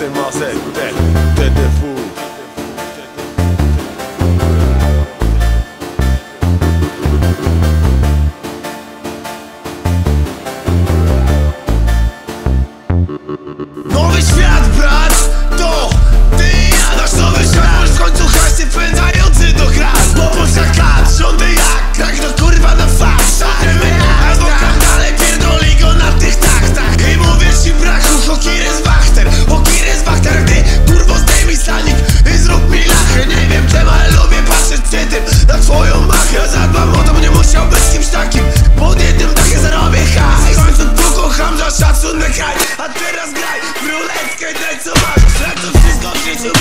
SMAZ, TDW Nowy świat, brat, to szacunek haj A teraz graj w ruletkę, daj co masz. Ja to wszystko w życiu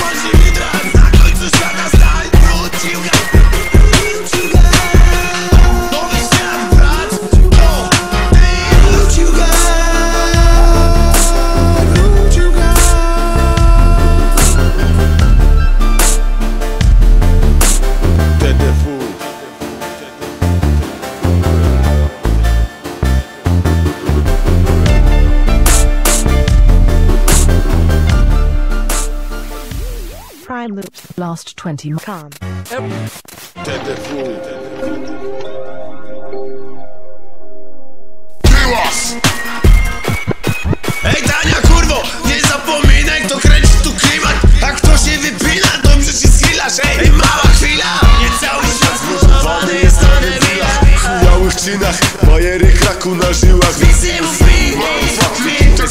Loops last 20 calm. TDW Ej Tania kurwo, nie zapominaj kto kręci tu klimat. A kto się wypina, dobrze się schylasz Ej, ej mała chwila, nie cały świat zbudowany jest na debilach W białych czynach, bajery kraku na żyłach. Wizję krwi, Fuck me, to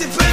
Massive